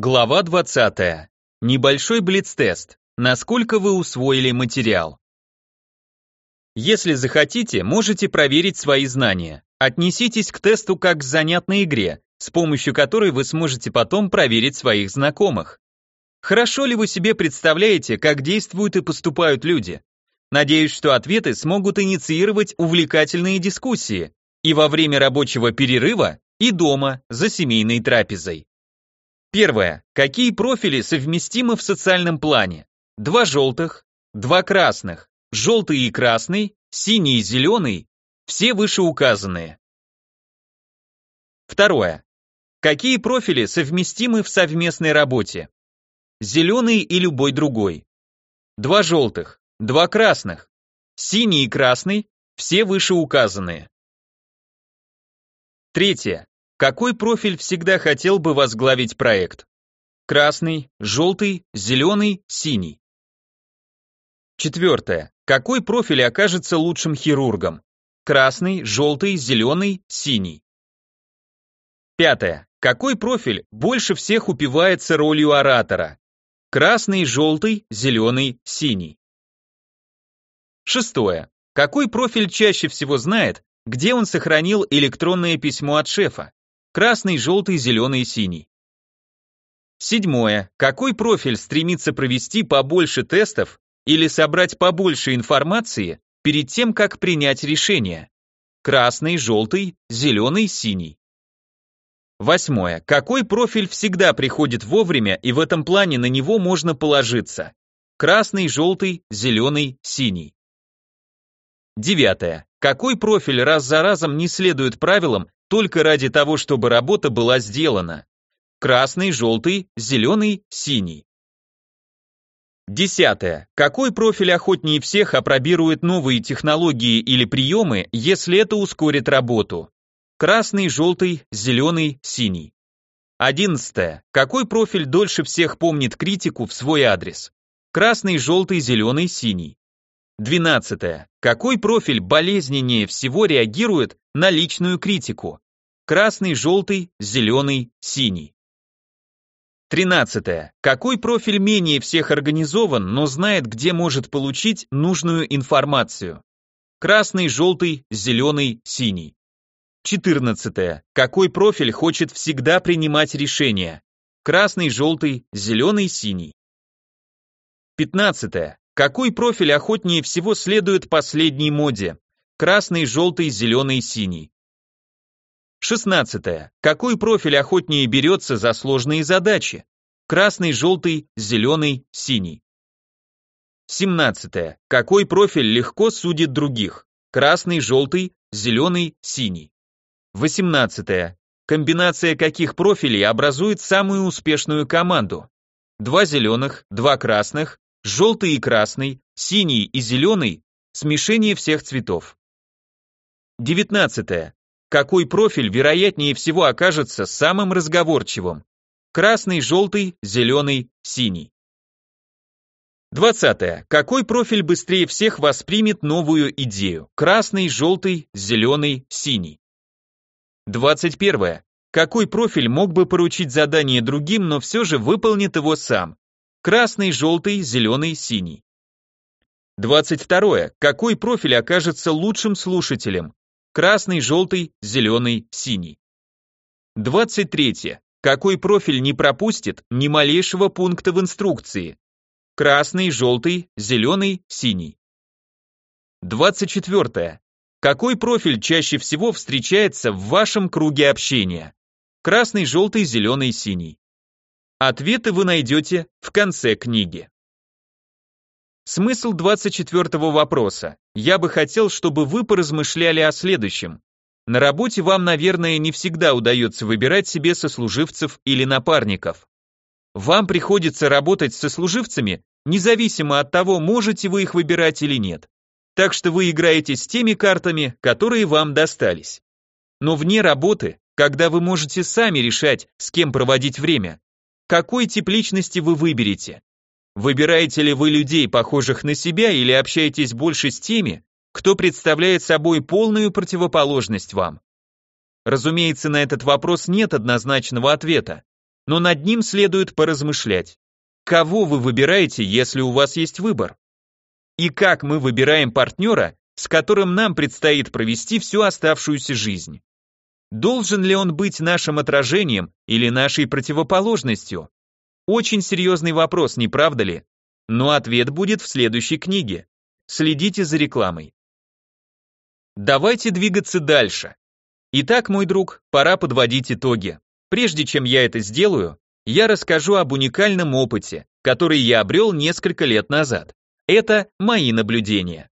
Глава 20. Небольшой блиц-тест. Насколько вы усвоили материал? Если захотите, можете проверить свои знания. Отнеситесь к тесту как к занятной игре, с помощью которой вы сможете потом проверить своих знакомых. Хорошо ли вы себе представляете, как действуют и поступают люди? Надеюсь, что ответы смогут инициировать увлекательные дискуссии и во время рабочего перерыва, и дома, за семейной трапезой. Первое. Какие профили совместимы в социальном плане? Два желтых, два красных, желтый и красный, синий и зеленый, все вышеуказанные. Второе. Какие профили совместимы в совместной работе? Зеленый и любой другой. Два желтых, два красных, синий и красный, все вышеуказанные. Третье. Какой профиль всегда хотел бы возглавить проект? Красный, желтый, зеленый, синий. Четвертое. Какой профиль окажется лучшим хирургом? Красный, желтый, зеленый, синий. Пятое. Какой профиль больше всех упивается ролью оратора? Красный, желтый, зеленый, синий. Шестое. Какой профиль чаще всего знает, где он сохранил электронное письмо от шефа? Красный, желтый, зеленый, синий. Седьмое. Какой профиль стремится провести побольше тестов или собрать побольше информации перед тем, как принять решение? Красный, желтый, зеленый, синий. Восьмое. Какой профиль всегда приходит вовремя и в этом плане на него можно положиться? Красный, желтый, зеленый, синий. Девятое. Какой профиль раз за разом не следует правилам только ради того, чтобы работа была сделана. Красный, желтый, зеленый, синий. Десятое. Какой профиль охотнее всех опробирует новые технологии или приемы, если это ускорит работу? Красный, желтый, зеленый, синий. Одиннадцатое. Какой профиль дольше всех помнит критику в свой адрес? Красный, желтый, зеленый, синий. Двенадцатое. Какой профиль болезненнее всего реагирует на личную критику? Красный, желтый, зеленый, синий. Тринадцатое. Какой профиль менее всех организован, но знает, где может получить нужную информацию? Красный, желтый, зеленый, синий. Четырнадцатое. Какой профиль хочет всегда принимать решения? Красный, желтый, зеленый, синий. Пятнадцатое. Какой профиль охотнее всего следует последней моде? Красный, желтый, зеленый, синий. Шестнадцатое. Какой профиль охотнее берется за сложные задачи? Красный, желтый, зеленый, синий. Семнадцатое. Какой профиль легко судит других? Красный, желтый, зеленый, синий. Восемнадцатое. Комбинация каких профилей образует самую успешную команду? Два зеленых, два красных, желтый и красный, синий и зеленый, смешение всех цветов. Девятнадцатое. Какой профиль вероятнее всего окажется самым разговорчивым? Красный, желтый, зеленый, синий. Двадцатое. Какой профиль быстрее всех воспримет новую идею? Красный, желтый, зеленый, синий. Двадцать первое. Какой профиль мог бы поручить задание другим, но все же выполнит его сам? Красный, желтый, зеленый, синий. 22. Какой профиль окажется лучшим слушателем? Красный, желтый, зеленый, синий. 23. Какой профиль не пропустит ни малейшего пункта в инструкции? Красный, желтый, зеленый, синий. 24. Какой профиль чаще всего встречается в вашем круге общения? Красный, желтый, зеленый, синий. Ответы вы найдете в конце книги. Смысл 24 вопроса. Я бы хотел, чтобы вы поразмышляли о следующем. На работе вам, наверное, не всегда удается выбирать себе сослуживцев или напарников. Вам приходится работать с сослуживцами, независимо от того, можете вы их выбирать или нет. Так что вы играете с теми картами, которые вам достались. Но вне работы, когда вы можете сами решать, с кем проводить время, какой тип личности вы выберете? Выбираете ли вы людей, похожих на себя, или общаетесь больше с теми, кто представляет собой полную противоположность вам? Разумеется, на этот вопрос нет однозначного ответа. но над ним следует поразмышлять. Кого вы выбираете, если у вас есть выбор? И как мы выбираем партнера, с которым нам предстоит провести всю оставшуюся жизнь? Должен ли он быть нашим отражением или нашей противоположностью? Очень серьезный вопрос, не правда ли? Но ответ будет в следующей книге. Следите за рекламой. Давайте двигаться дальше. Итак, мой друг, пора подводить итоги. Прежде чем я это сделаю, я расскажу об уникальном опыте, который я обрел несколько лет назад. Это мои наблюдения.